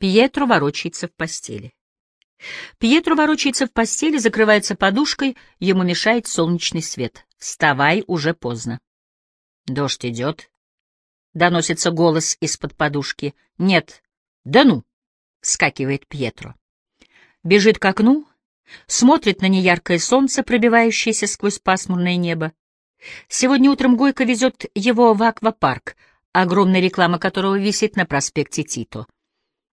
Пьетро ворочается в постели. Пьетро ворочается в постели, закрывается подушкой, ему мешает солнечный свет. Вставай, уже поздно. Дождь идет. Доносится голос из-под подушки. Нет. Да ну! Скакивает Пьетро. Бежит к окну, смотрит на неяркое солнце, пробивающееся сквозь пасмурное небо. Сегодня утром Гойко везет его в аквапарк, огромная реклама которого висит на проспекте Тито.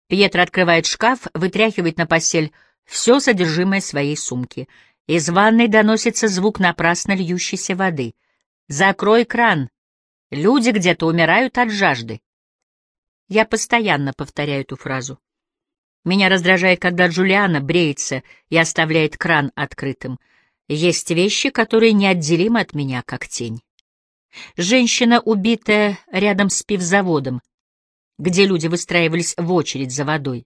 Пьетро открывает шкаф, вытряхивает на постель все содержимое своей сумки. Из ванной доносится звук напрасно льющейся воды. «Закрой кран! Люди где-то умирают от жажды!» Я постоянно повторяю эту фразу. Меня раздражает, когда Джулиана бреется и оставляет кран открытым. Есть вещи, которые неотделимы от меня, как тень. Женщина, убитая рядом с пивзаводом, где люди выстраивались в очередь за водой.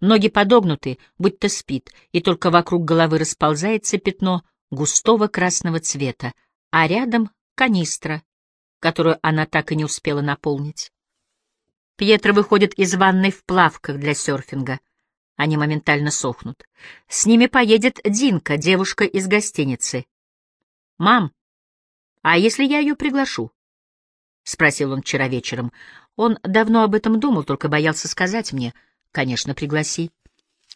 Ноги подогнуты, будто спит, и только вокруг головы расползается пятно густого красного цвета, а рядом — канистра, которую она так и не успела наполнить. Пьетро выходит из ванной в плавках для серфинга. Они моментально сохнут. С ними поедет Динка, девушка из гостиницы. «Мам, а если я ее приглашу?» — спросил он вчера вечером. Он давно об этом думал, только боялся сказать мне. «Конечно, пригласи».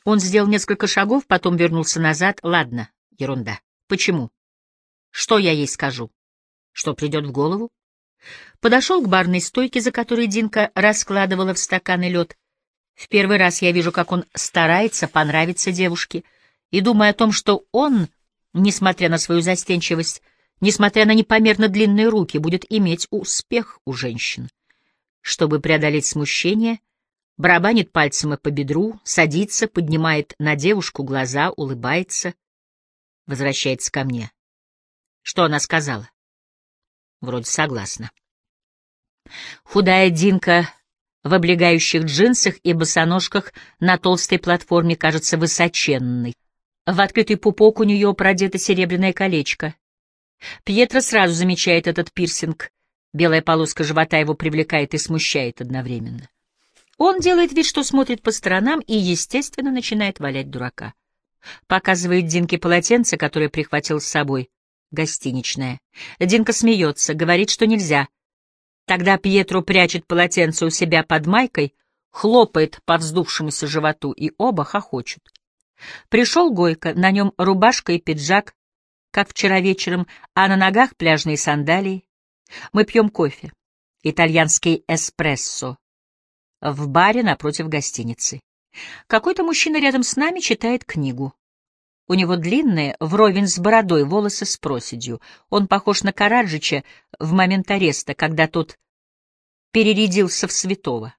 Он сделал несколько шагов, потом вернулся назад. «Ладно, ерунда. Почему? Что я ей скажу? Что придет в голову?» Подошел к барной стойке, за которой Динка раскладывала в стаканы лед. В первый раз я вижу, как он старается понравиться девушке, и думаю о том, что он, несмотря на свою застенчивость, несмотря на непомерно длинные руки, будет иметь успех у женщин. Чтобы преодолеть смущение, барабанит пальцем по бедру, садится, поднимает на девушку глаза, улыбается, возвращается ко мне. Что она сказала? Вроде согласна. Худая Динка в облегающих джинсах и босоножках на толстой платформе кажется высоченной. В открытый пупок у нее продето серебряное колечко. Пьетро сразу замечает этот пирсинг. Белая полоска живота его привлекает и смущает одновременно. Он делает вид, что смотрит по сторонам и, естественно, начинает валять дурака. Показывает Динке полотенце, которое прихватил с собой. Гостиничное. Динка смеется, говорит, что нельзя. Тогда Пьетро прячет полотенце у себя под майкой, хлопает по вздувшемуся животу, и оба хохочут. Пришел Гойко, на нем рубашка и пиджак, как вчера вечером, а на ногах пляжные сандалии. Мы пьем кофе, итальянский эспрессо, в баре напротив гостиницы. Какой-то мужчина рядом с нами читает книгу. У него длинные, вровень с бородой, волосы с проседью. Он похож на Караджича в момент ареста, когда тот перерядился в святого.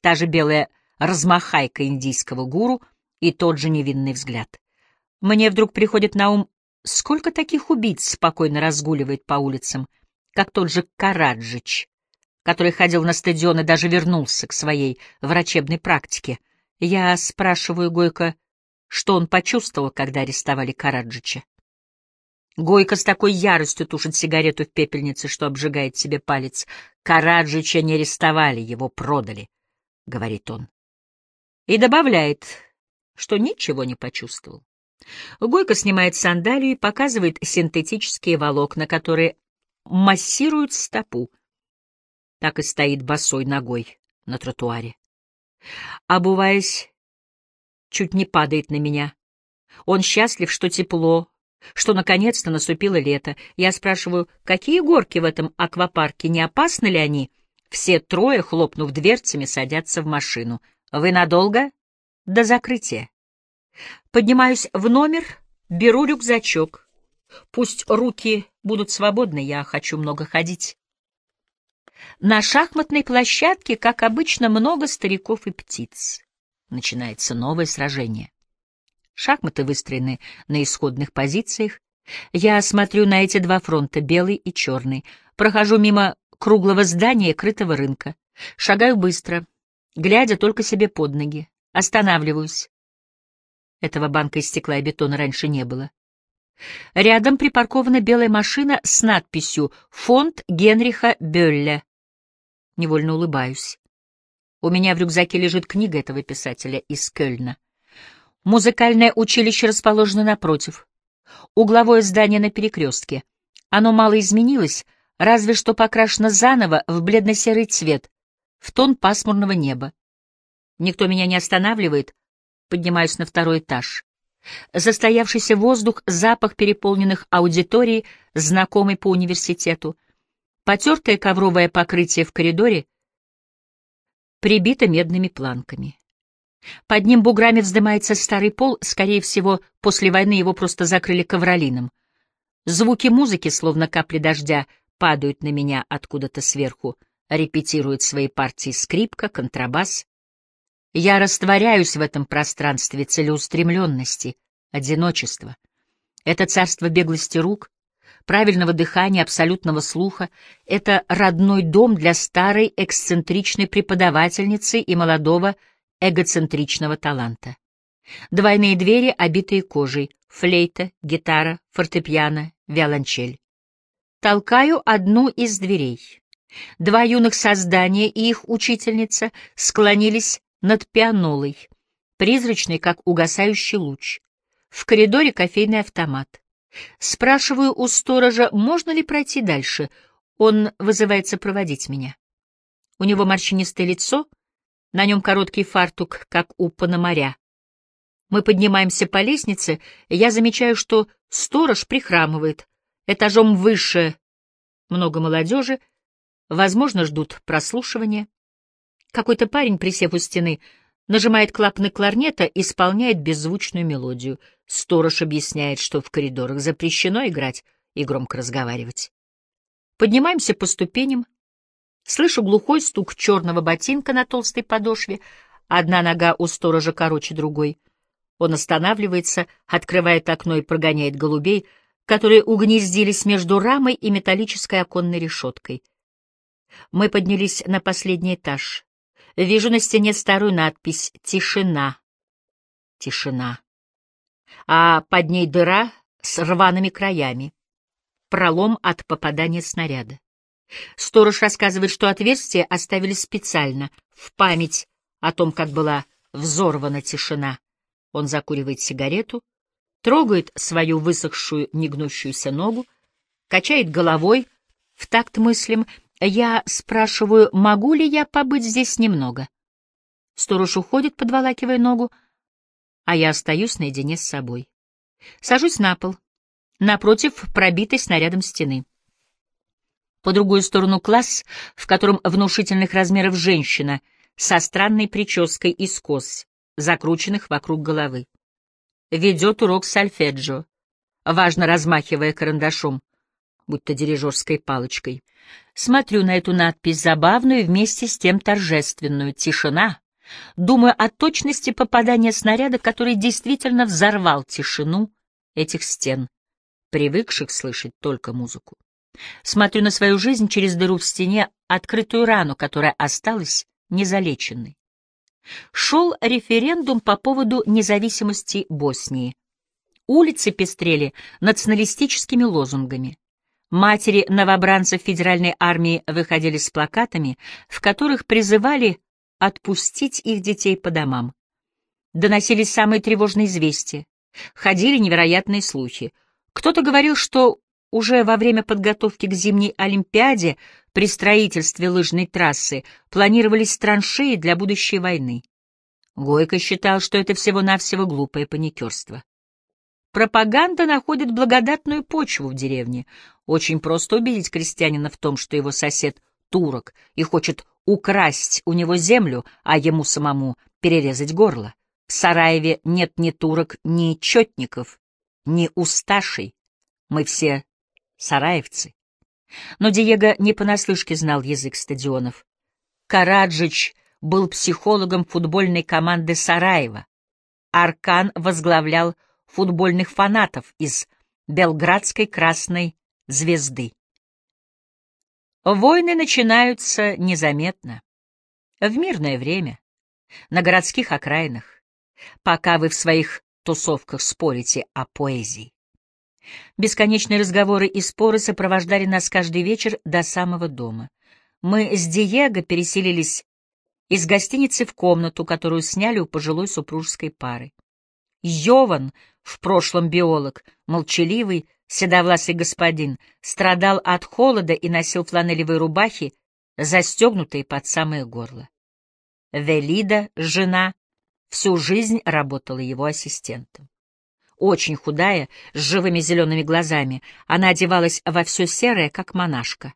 Та же белая размахайка индийского гуру и тот же невинный взгляд. Мне вдруг приходит на ум Сколько таких убийц спокойно разгуливает по улицам, как тот же Караджич, который ходил на стадион и даже вернулся к своей врачебной практике. Я спрашиваю Гойко, что он почувствовал, когда арестовали Караджича. Гойко с такой яростью тушит сигарету в пепельнице, что обжигает себе палец. Караджича не арестовали, его продали, — говорит он. И добавляет, что ничего не почувствовал. Гойко снимает сандалию и показывает синтетические волокна, которые массируют стопу. Так и стоит босой ногой на тротуаре. Обуваясь, чуть не падает на меня. Он счастлив, что тепло, что наконец-то наступило лето. Я спрашиваю, какие горки в этом аквапарке, не опасны ли они? Все трое, хлопнув дверцами, садятся в машину. Вы надолго? До закрытия. Поднимаюсь в номер, беру рюкзачок. Пусть руки будут свободны, я хочу много ходить. На шахматной площадке, как обычно, много стариков и птиц. Начинается новое сражение. Шахматы выстроены на исходных позициях. Я смотрю на эти два фронта, белый и черный. Прохожу мимо круглого здания крытого рынка. Шагаю быстро, глядя только себе под ноги. Останавливаюсь. Этого банка из стекла и бетона раньше не было. Рядом припаркована белая машина с надписью «Фонд Генриха Бёлля». Невольно улыбаюсь. У меня в рюкзаке лежит книга этого писателя из Кёльна. Музыкальное училище расположено напротив. Угловое здание на перекрестке. Оно мало изменилось, разве что покрашено заново в бледно-серый цвет, в тон пасмурного неба. Никто меня не останавливает, поднимаюсь на второй этаж. Застоявшийся воздух, запах переполненных аудиторий, знакомый по университету. Потертое ковровое покрытие в коридоре прибито медными планками. Под ним буграми вздымается старый пол, скорее всего, после войны его просто закрыли ковролином. Звуки музыки, словно капли дождя, падают на меня откуда-то сверху, репетируют свои партии скрипка, контрабас. Я растворяюсь в этом пространстве целеустремленности, одиночества. Это царство беглости рук, правильного дыхания, абсолютного слуха. Это родной дом для старой эксцентричной преподавательницы и молодого эгоцентричного таланта. Двойные двери, обитые кожей, флейта, гитара, фортепиано, виолончель. Толкаю одну из дверей. Два юных создания и их учительница склонились над пианолой, призрачный, как угасающий луч. В коридоре кофейный автомат. Спрашиваю у сторожа, можно ли пройти дальше. Он вызывается проводить меня. У него морщинистое лицо, на нем короткий фартук, как у пономаря. Мы поднимаемся по лестнице, я замечаю, что сторож прихрамывает. Этажом выше много молодежи, возможно, ждут прослушивания. Какой-то парень, присев у стены, нажимает клапаны кларнета, исполняет беззвучную мелодию. Сторож объясняет, что в коридорах запрещено играть и громко разговаривать. Поднимаемся по ступеням. Слышу глухой стук черного ботинка на толстой подошве. Одна нога у сторожа короче другой. Он останавливается, открывает окно и прогоняет голубей, которые угнездились между рамой и металлической оконной решеткой. Мы поднялись на последний этаж. Вижу на стене старую надпись «Тишина». Тишина. А под ней дыра с рваными краями. Пролом от попадания снаряда. Сторож рассказывает, что отверстие оставили специально, в память о том, как была взорвана тишина. Он закуривает сигарету, трогает свою высохшую негнущуюся ногу, качает головой в такт мыслям — я спрашиваю, могу ли я побыть здесь немного. Сторож уходит, подволакивая ногу, а я остаюсь наедине с собой. Сажусь на пол, напротив пробитой снарядом стены. По другую сторону класс, в котором внушительных размеров женщина со странной прической из кос, закрученных вокруг головы. Ведет урок сальфеджио, важно размахивая карандашом будто дирижерской палочкой. Смотрю на эту надпись забавную и вместе с тем торжественную «Тишина». Думаю о точности попадания снаряда, который действительно взорвал тишину этих стен, привыкших слышать только музыку. Смотрю на свою жизнь через дыру в стене, открытую рану, которая осталась незалеченной. Шел референдум по поводу независимости Боснии. Улицы пестрели националистическими лозунгами. Матери новобранцев федеральной армии выходили с плакатами, в которых призывали отпустить их детей по домам. Доносились самые тревожные известия. Ходили невероятные слухи. Кто-то говорил, что уже во время подготовки к зимней Олимпиаде при строительстве лыжной трассы планировались траншеи для будущей войны. Гойко считал, что это всего-навсего глупое паникерство. Пропаганда находит благодатную почву в деревне. Очень просто убедить крестьянина в том, что его сосед — турок и хочет украсть у него землю, а ему самому перерезать горло. В Сараеве нет ни турок, ни четников, ни усташей. Мы все сараевцы. Но Диего не понаслышке знал язык стадионов. Караджич был психологом футбольной команды Сараева. Аркан возглавлял футбольных фанатов из Белградской красной звезды. Войны начинаются незаметно, в мирное время, на городских окраинах, пока вы в своих тусовках спорите о поэзии. Бесконечные разговоры и споры сопровождали нас каждый вечер до самого дома. Мы с Диего переселились из гостиницы в комнату, которую сняли у пожилой супружеской пары. Йован, в прошлом биолог, молчаливый, седовласый господин, страдал от холода и носил фланелевые рубахи, застегнутые под самое горло. Велида, жена, всю жизнь работала его ассистентом. Очень худая, с живыми зелеными глазами, она одевалась во все серое, как монашка.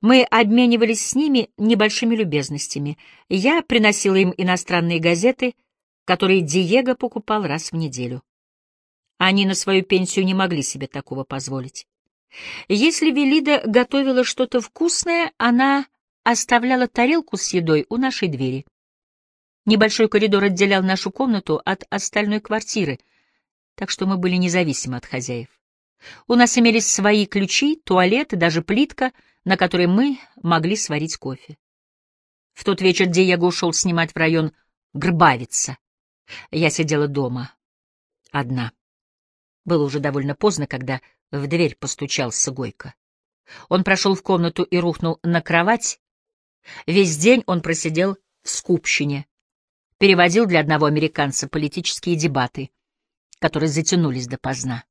Мы обменивались с ними небольшими любезностями. Я приносила им иностранные газеты, которые Диего покупал раз в неделю. Они на свою пенсию не могли себе такого позволить. Если Велида готовила что-то вкусное, она оставляла тарелку с едой у нашей двери. Небольшой коридор отделял нашу комнату от остальной квартиры, так что мы были независимы от хозяев. У нас имелись свои ключи, туалет и даже плитка, на которой мы могли сварить кофе. В тот вечер Диего ушел снимать в район Грбавица. Я сидела дома, одна. Было уже довольно поздно, когда в дверь постучался Гойко. Он прошел в комнату и рухнул на кровать. Весь день он просидел в скупщине, переводил для одного американца политические дебаты, которые затянулись допоздна.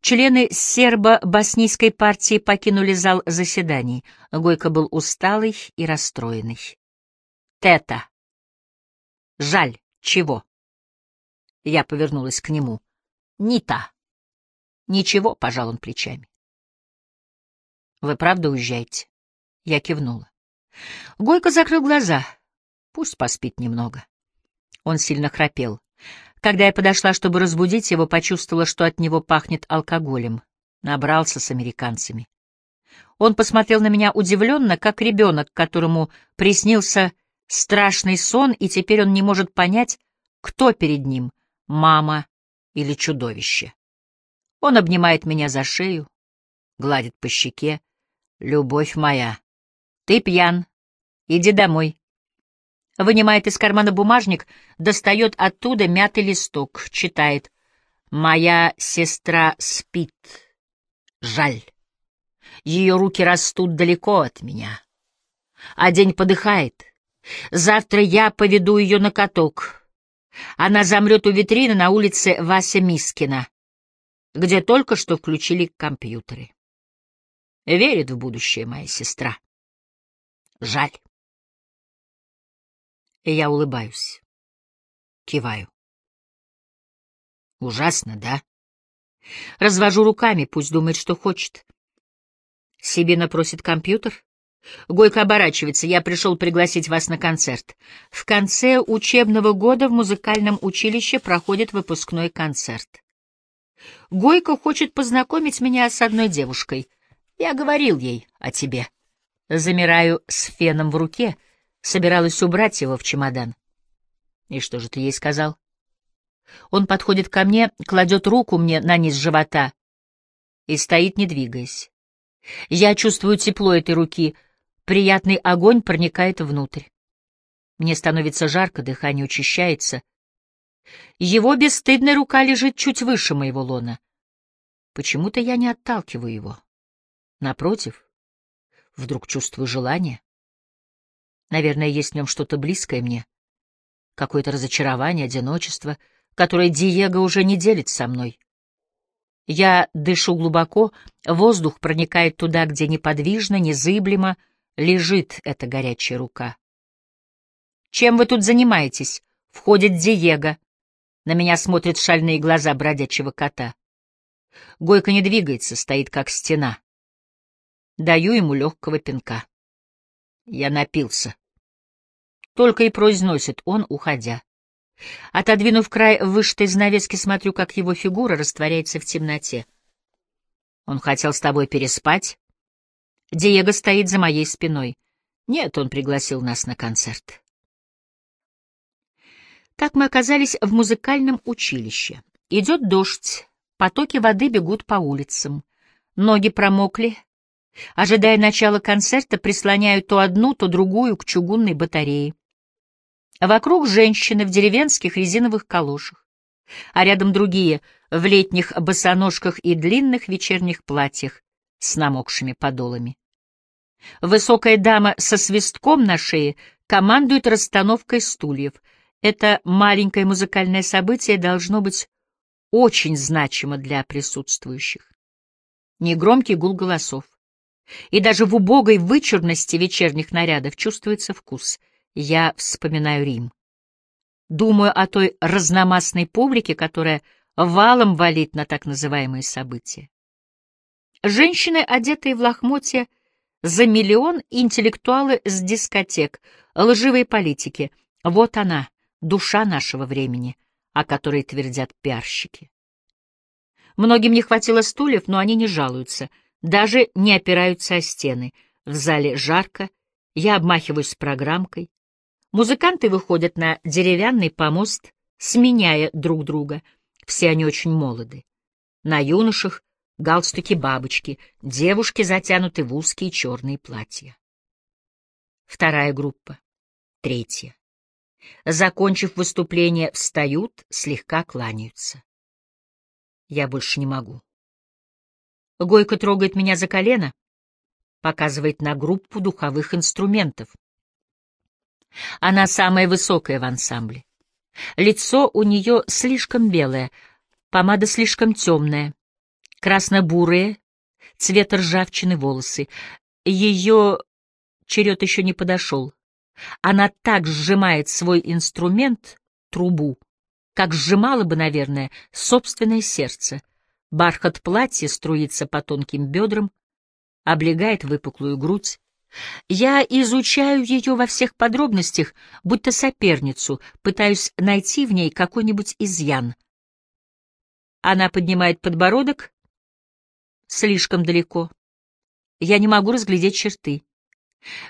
Члены сербо-боснийской партии покинули зал заседаний. Гойко был усталый и расстроенный. «Тета! Жаль, чего?» Я повернулась к нему. «Не та!» «Ничего», — пожал он плечами. «Вы правда уезжаете?» Я кивнула. Гойко закрыл глаза. Пусть поспит немного. Он сильно храпел. Когда я подошла, чтобы разбудить его, почувствовала, что от него пахнет алкоголем. Набрался с американцами. Он посмотрел на меня удивленно, как ребенок, которому приснился страшный сон, и теперь он не может понять, кто перед ним — мама или чудовище. Он обнимает меня за шею, гладит по щеке. «Любовь моя, ты пьян, иди домой». Вынимает из кармана бумажник, достает оттуда мятый листок, читает. «Моя сестра спит. Жаль. Ее руки растут далеко от меня. А день подыхает. Завтра я поведу ее на каток. Она замрет у витрины на улице Вася Мискина, где только что включили компьютеры. Верит в будущее моя сестра. Жаль. И я улыбаюсь. Киваю. Ужасно, да? Развожу руками, пусть думает, что хочет. Сибина просит компьютер. Гойко оборачивается. Я пришел пригласить вас на концерт. В конце учебного года в музыкальном училище проходит выпускной концерт. Гойко хочет познакомить меня с одной девушкой. Я говорил ей о тебе. Замираю с феном в руке — Собиралась убрать его в чемодан. И что же ты ей сказал? Он подходит ко мне, кладет руку мне на низ живота и стоит, не двигаясь. Я чувствую тепло этой руки, приятный огонь проникает внутрь. Мне становится жарко, дыхание учащается. Его бесстыдная рука лежит чуть выше моего лона. Почему-то я не отталкиваю его. Напротив, вдруг чувствую желание. Наверное, есть в нем что-то близкое мне. Какое-то разочарование, одиночество, которое Диего уже не делит со мной. Я дышу глубоко, воздух проникает туда, где неподвижно, незыблемо лежит эта горячая рука. «Чем вы тут занимаетесь?» — входит Диего. На меня смотрят шальные глаза бродячего кота. Гойка не двигается, стоит как стена. Даю ему легкого пинка. Я напился. Только и произносит он, уходя. Отодвинув край вышитой занавески, смотрю, как его фигура растворяется в темноте. Он хотел с тобой переспать? Диего стоит за моей спиной. Нет, он пригласил нас на концерт. Так мы оказались в музыкальном училище. Идет дождь, потоки воды бегут по улицам. Ноги промокли, Ожидая начала концерта, прислоняю то одну, то другую к чугунной батарее. Вокруг женщины в деревенских резиновых калошах, а рядом другие в летних босоножках и длинных вечерних платьях с намокшими подолами. Высокая дама со свистком на шее командует расстановкой стульев. Это маленькое музыкальное событие должно быть очень значимо для присутствующих. Негромкий гул голосов. И даже в убогой вычурности вечерних нарядов чувствуется вкус. Я вспоминаю Рим. Думаю о той разномастной публике, которая валом валит на так называемые события. Женщины, одетые в лохмотья, за миллион интеллектуалы с дискотек, лживые политики. Вот она, душа нашего времени, о которой твердят пиарщики. Многим не хватило стульев, но они не жалуются, даже не опираются о стены. В зале жарко, я обмахиваюсь программкой. Музыканты выходят на деревянный помост, сменяя друг друга. Все они очень молоды. На юношах галстуки-бабочки, девушки затянуты в узкие черные платья. Вторая группа. Третья. Закончив выступление, встают, слегка кланяются. Я больше не могу. Гойка трогает меня за колено, показывает на группу духовых инструментов. Она самая высокая в ансамбле. Лицо у нее слишком белое, помада слишком темная, красно-бурые, цвета ржавчины волосы. Ее черед еще не подошел. Она так сжимает свой инструмент, трубу, как сжимала бы, наверное, собственное сердце. Бархат платья струится по тонким бедрам, облегает выпуклую грудь. Я изучаю ее во всех подробностях, будто соперницу, пытаюсь найти в ней какой-нибудь изъян. Она поднимает подбородок слишком далеко. Я не могу разглядеть черты.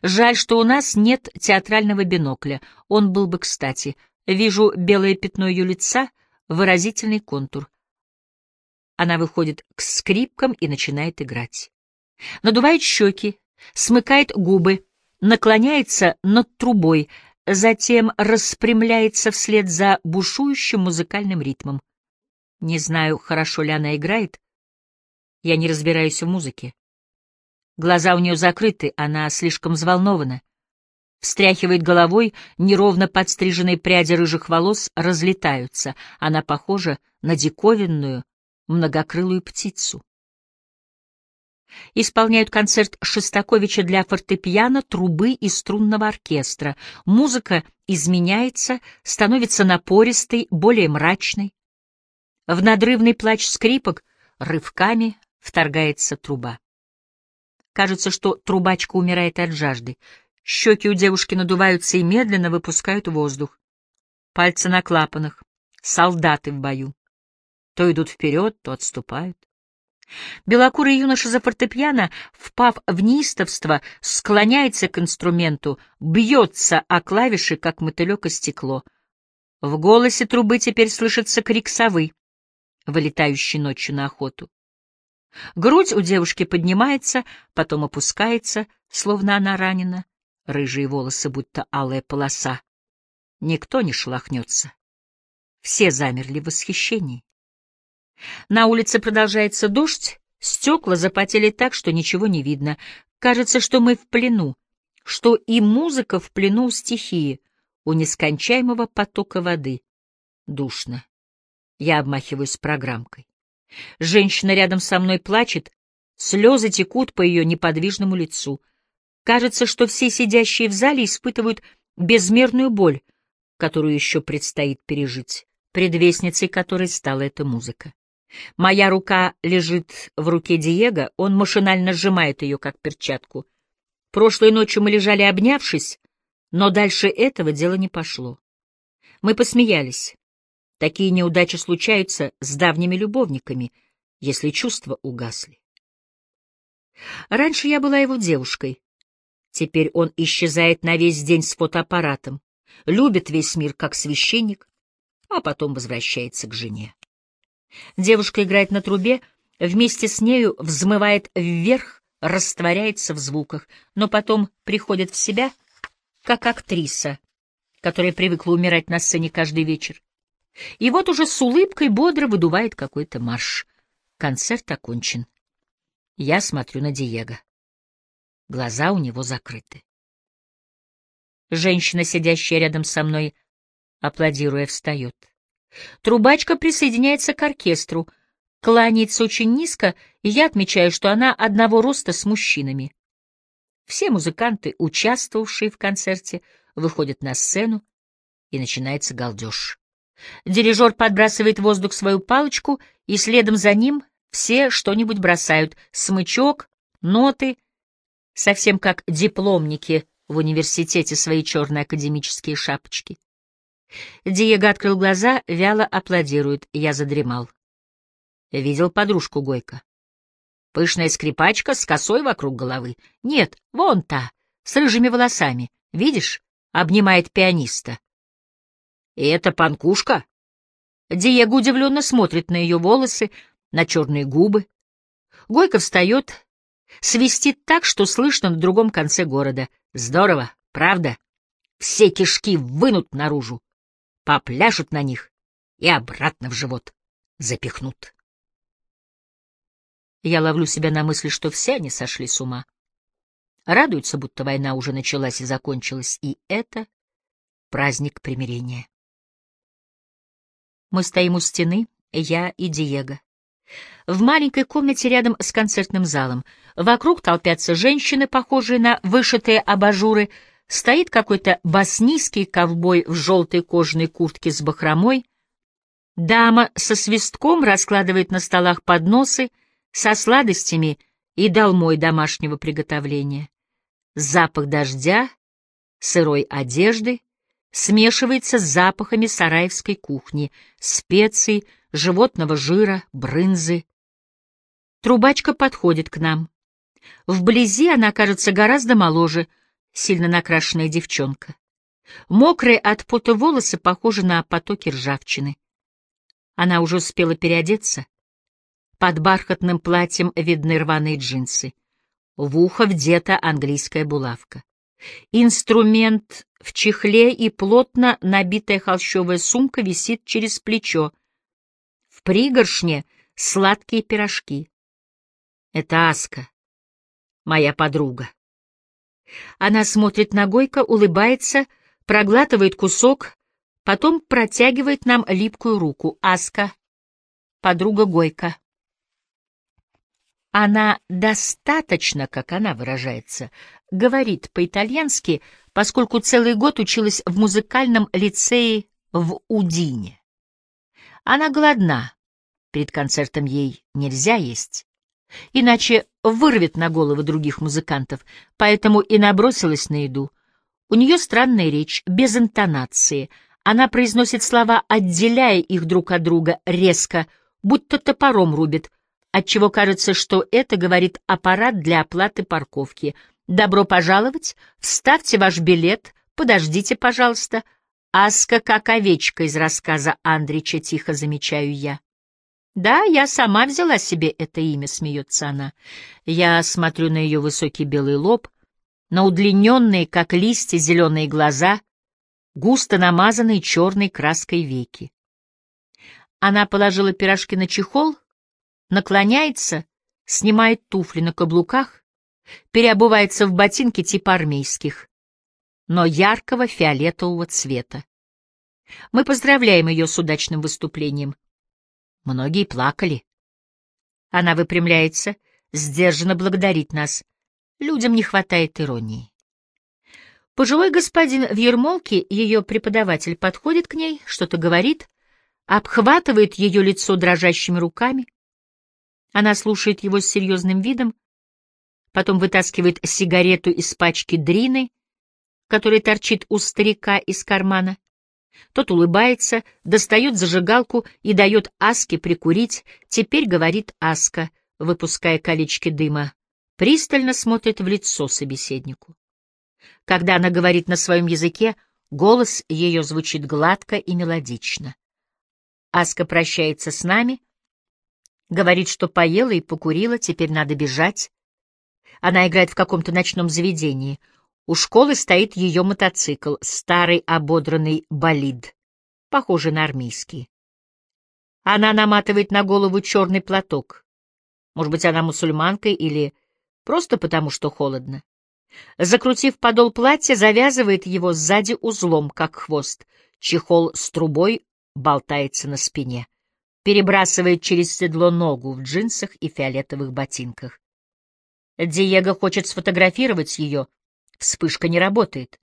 Жаль, что у нас нет театрального бинокля. Он был бы кстати. Вижу белое пятно ее лица, выразительный контур. Она выходит к скрипкам и начинает играть. Надувает щеки, смыкает губы, наклоняется над трубой, затем распрямляется вслед за бушующим музыкальным ритмом. Не знаю, хорошо ли она играет. Я не разбираюсь в музыке. Глаза у нее закрыты, она слишком взволнована. Встряхивает головой, неровно подстриженные пряди рыжих волос разлетаются. Она похожа на диковинную, многокрылую птицу. Исполняют концерт Шостаковича для фортепиано, трубы и струнного оркестра. Музыка изменяется, становится напористой, более мрачной. В надрывный плач скрипок рывками вторгается труба. Кажется, что трубачка умирает от жажды. Щеки у девушки надуваются и медленно выпускают воздух. Пальцы на клапанах. Солдаты в бою. То идут вперед, то отступают. Белокурый юноша за фортепиано, впав в неистовство, склоняется к инструменту, бьется о клавиши, как мотылек о стекло. В голосе трубы теперь слышится крик совы, вылетающей ночью на охоту. Грудь у девушки поднимается, потом опускается, словно она ранена. Рыжие волосы, будто алая полоса. Никто не шелохнется. Все замерли в восхищении. На улице продолжается дождь, стекла запотели так, что ничего не видно. Кажется, что мы в плену, что и музыка в плену у стихии, у нескончаемого потока воды. Душно. Я обмахиваюсь программкой. Женщина рядом со мной плачет, слезы текут по ее неподвижному лицу. Кажется, что все сидящие в зале испытывают безмерную боль, которую еще предстоит пережить, предвестницей которой стала эта музыка. Моя рука лежит в руке Диего, он машинально сжимает ее, как перчатку. Прошлой ночью мы лежали обнявшись, но дальше этого дело не пошло. Мы посмеялись. Такие неудачи случаются с давними любовниками, если чувства угасли. Раньше я была его девушкой. Теперь он исчезает на весь день с фотоаппаратом, любит весь мир как священник, а потом возвращается к жене. Девушка играет на трубе, вместе с нею взмывает вверх, растворяется в звуках, но потом приходит в себя, как актриса, которая привыкла умирать на сцене каждый вечер. И вот уже с улыбкой бодро выдувает какой-то марш. Концерт окончен. Я смотрю на Диего. Глаза у него закрыты. Женщина, сидящая рядом со мной, аплодируя, встает. Трубачка присоединяется к оркестру, кланяется очень низко, и я отмечаю, что она одного роста с мужчинами. Все музыканты, участвовавшие в концерте, выходят на сцену, и начинается галдеж. Дирижер подбрасывает в воздух свою палочку, и следом за ним все что-нибудь бросают — смычок, ноты, совсем как дипломники в университете свои черные академические шапочки. Диего открыл глаза, вяло аплодирует, я задремал. Видел подружку Гойко. Пышная скрипачка с косой вокруг головы. Нет, вон та, с рыжими волосами. Видишь? Обнимает пианиста. И это панкушка? Диего удивленно смотрит на ее волосы, на черные губы. Гойко встает, свистит так, что слышно на другом конце города. Здорово, правда? Все кишки вынут наружу, попляшут на них и обратно в живот запихнут. Я ловлю себя на мысли, что все они сошли с ума. Радуются, будто война уже началась и закончилась, и это праздник примирения. Мы стоим у стены, я и Диего. В маленькой комнате рядом с концертным залом. Вокруг толпятся женщины, похожие на вышитые абажуры. Стоит какой-то боснийский ковбой в желтой кожаной куртке с бахромой. Дама со свистком раскладывает на столах подносы — со сладостями и долмой домашнего приготовления. Запах дождя, сырой одежды смешивается с запахами сараевской кухни, специй, животного жира, брынзы. Трубачка подходит к нам. Вблизи она кажется гораздо моложе, сильно накрашенная девчонка. Мокрые от пота волосы похожи на потоки ржавчины. Она уже успела переодеться, под бархатным платьем видны рваные джинсы. В ухо вдета английская булавка. Инструмент в чехле и плотно набитая холщовая сумка висит через плечо. В пригоршне сладкие пирожки. Это Аска, моя подруга. Она смотрит на Гойко, улыбается, проглатывает кусок, потом протягивает нам липкую руку. Аска, подруга Гойко. Она достаточно, как она выражается, говорит по-итальянски, поскольку целый год училась в музыкальном лицее в Удине. Она голодна, перед концертом ей нельзя есть, иначе вырвет на головы других музыкантов, поэтому и набросилась на еду. У нее странная речь, без интонации. Она произносит слова, отделяя их друг от друга резко, будто топором рубит, отчего кажется, что это говорит аппарат для оплаты парковки. «Добро пожаловать, вставьте ваш билет, подождите, пожалуйста». Аска как овечка из рассказа Андрича, тихо замечаю я. «Да, я сама взяла себе это имя», — смеется она. Я смотрю на ее высокий белый лоб, на удлиненные, как листья, зеленые глаза, густо намазанные черной краской веки. Она положила пирожки на чехол, наклоняется, снимает туфли на каблуках, переобувается в ботинки типа армейских, но яркого фиолетового цвета. Мы поздравляем ее с удачным выступлением. Многие плакали. Она выпрямляется, сдержанно благодарит нас. Людям не хватает иронии. Пожилой господин в ермолке, ее преподаватель, подходит к ней, что-то говорит, обхватывает ее лицо дрожащими руками, она слушает его с серьезным видом, потом вытаскивает сигарету из пачки дрины, которая торчит у старика из кармана. Тот улыбается, достает зажигалку и дает Аске прикурить. Теперь говорит Аска, выпуская колечки дыма, пристально смотрит в лицо собеседнику. Когда она говорит на своем языке, голос ее звучит гладко и мелодично. Аска прощается с нами — Говорит, что поела и покурила, теперь надо бежать. Она играет в каком-то ночном заведении. У школы стоит ее мотоцикл, старый ободранный болид, похожий на армейский. Она наматывает на голову черный платок. Может быть, она мусульманка или просто потому, что холодно. Закрутив подол платья, завязывает его сзади узлом, как хвост. Чехол с трубой болтается на спине. Перебрасывает через седло ногу в джинсах и фиолетовых ботинках. Диего хочет сфотографировать ее. Вспышка не работает.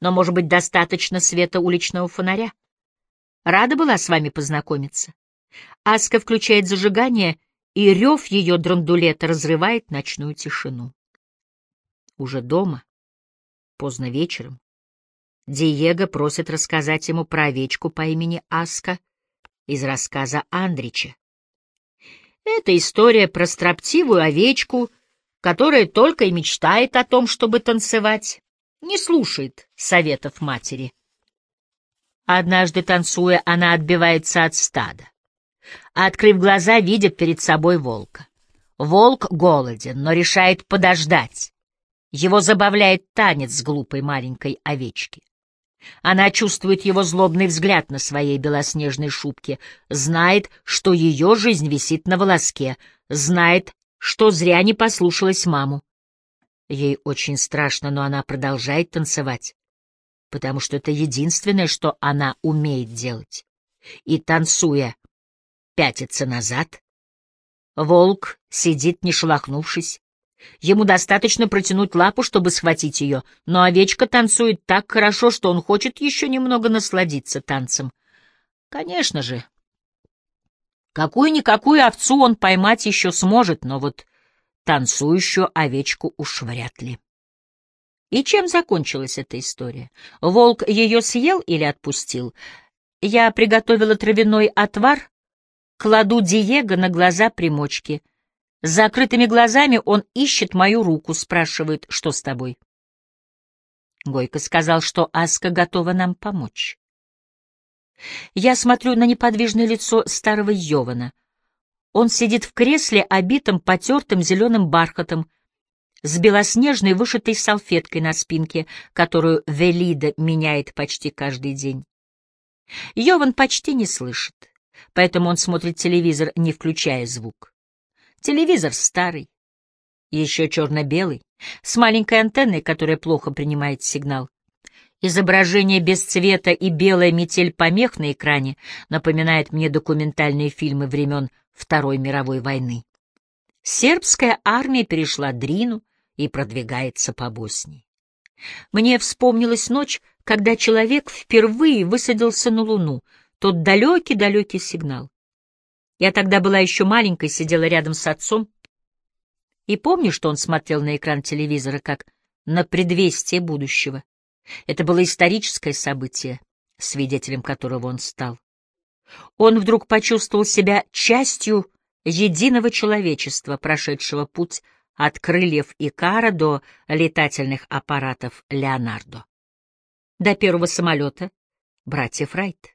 Но, может быть, достаточно света уличного фонаря. Рада была с вами познакомиться. Аска включает зажигание, и рев ее драндулета разрывает ночную тишину. Уже дома, поздно вечером, Диего просит рассказать ему про овечку по имени Аска из рассказа Андрича. Это история про строптивую овечку, которая только и мечтает о том, чтобы танцевать, не слушает советов матери. Однажды, танцуя, она отбивается от стада. Открыв глаза, видит перед собой волка. Волк голоден, но решает подождать. Его забавляет танец глупой маленькой овечки. Она чувствует его злобный взгляд на своей белоснежной шубке, знает, что ее жизнь висит на волоске, знает, что зря не послушалась маму. Ей очень страшно, но она продолжает танцевать, потому что это единственное, что она умеет делать. И, танцуя, пятится назад. Волк сидит, не шелохнувшись. Ему достаточно протянуть лапу, чтобы схватить ее, но овечка танцует так хорошо, что он хочет еще немного насладиться танцем. Конечно же, какую-никакую овцу он поймать еще сможет, но вот танцующую овечку уж вряд ли. И чем закончилась эта история? Волк ее съел или отпустил? Я приготовила травяной отвар, кладу Диего на глаза примочки — с закрытыми глазами он ищет мою руку, спрашивает, что с тобой. Гойко сказал, что Аска готова нам помочь. Я смотрю на неподвижное лицо старого Йована. Он сидит в кресле, обитом потертым зеленым бархатом, с белоснежной вышитой салфеткой на спинке, которую Велида меняет почти каждый день. Йован почти не слышит, поэтому он смотрит телевизор, не включая звук. Телевизор старый, еще черно-белый, с маленькой антенной, которая плохо принимает сигнал. Изображение без цвета и белая метель помех на экране напоминает мне документальные фильмы времен Второй мировой войны. Сербская армия перешла Дрину и продвигается по Боснии. Мне вспомнилась ночь, когда человек впервые высадился на Луну, тот далекий-далекий сигнал. Я тогда была еще маленькой, сидела рядом с отцом. И помню, что он смотрел на экран телевизора как на предвестие будущего. Это было историческое событие, свидетелем которого он стал. Он вдруг почувствовал себя частью единого человечества, прошедшего путь от крыльев Икара до летательных аппаратов Леонардо. До первого самолета братьев Райт.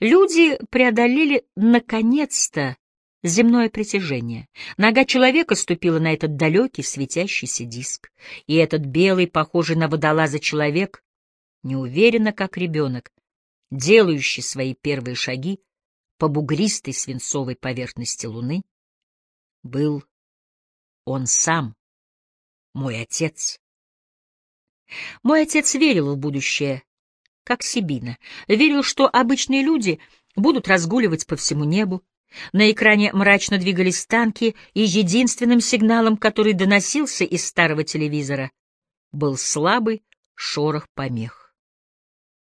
Люди преодолели, наконец-то, земное притяжение. Нога человека ступила на этот далекий светящийся диск, и этот белый, похожий на водолаза человек, неуверенно, как ребенок, делающий свои первые шаги по бугристой свинцовой поверхности Луны, был он сам, мой отец. Мой отец верил в будущее как Сибина, верил, что обычные люди будут разгуливать по всему небу. На экране мрачно двигались танки, и единственным сигналом, который доносился из старого телевизора, был слабый шорох помех.